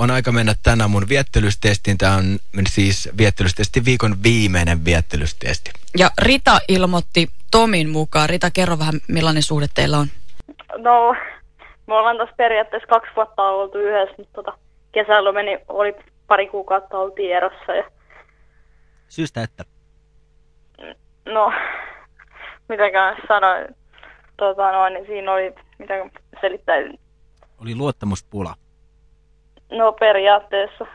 on aika mennä tänään mun viettelystestiin. Tämä on siis viettelystesti viikon viimeinen viettelystesti. Ja Rita ilmoitti Tomin mukaan. Rita, kerro vähän millainen suhde teillä on. No, me ollaan tässä periaatteessa kaksi vuotta oltu yhdessä, mutta tota, kesällä meni, oli pari kuukautta oltiin erossa. Ja, Syystä että. no, mitäkään sanoin, tota, no, niin siinä oli, mitä selittäisin, Oli luottamuspula. No periaatteessa.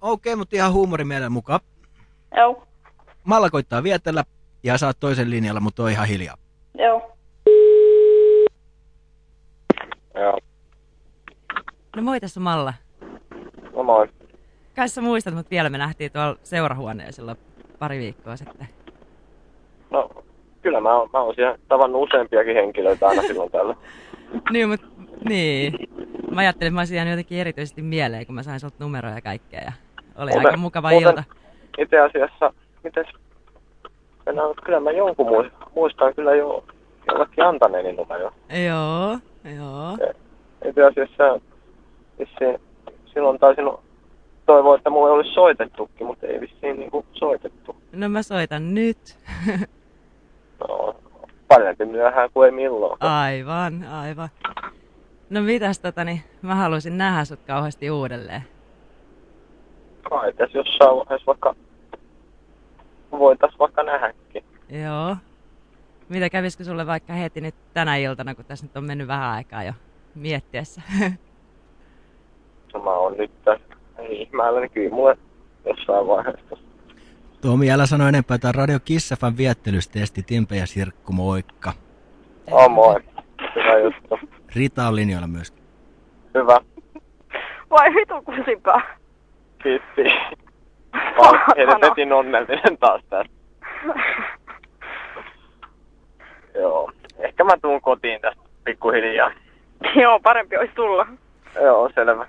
Okei, mutta ihan huumorimielen mukaan. Joo, Malla koittaa vietellä ja saat toisen linjalla, mutta on ihan hiljaa. joo. Joo, No moi tässä on Malla. no moi. Kai sä muistat, mutta vielä me nähtiin tuolla seurahuoneen silloin pari viikkoa sitten. No, kyllä mä oon, mä oon siellä tavannut useampiakin henkilöitä aina silloin tällä. Niin, mutta niin. Mä ajattelin, että mä olisin jäänyt jotenkin erityisesti mieleen, kun mä sain sulta numeroja ja kaikkea. Ja oli Muuten- aika mukava muuten ilta. Itse asiassa, mites, mä, kyllä mä jonkun muistan, kyllä jo jollekin antaneeni numero. Joo, joo. Itse asiassa vissiin silloin taisin toivoa, että mulle olisi soitettukin, mutta ei vissiin niinku soitettu. No mä soitan nyt. No, parempi myöhään kuin ei milloinkaan. aivan, aivan. No mitäs tota, niin mä haluaisin nähdä sut kauheasti uudelleen. Kai tässä jossain vaiheessa vaikka voitais vaikka nähdäkin. Joo. Mitä kävisikö sulle vaikka heti nyt tänä iltana, kun tässä nyt on mennyt vähän aikaa jo miettiessä? No, mä oon nyt tässä ihmeellä, niin kyllä mulle jossain vaiheessa. Tomi, älä sano enempää. Tämä on Radio Kissafan viettelystesti. Timpe ja Sirkku, moikka. Oh, moi. Hyvä juttu. Rita on linjoilla myös. Hyvä. Vai vitu kusipää. Kiitti. Mä oon helvetin onnellinen taas tästä. Joo. Ehkä mä tuun kotiin tästä pikkuhiljaa. Joo, parempi olisi tulla. Joo, selvä.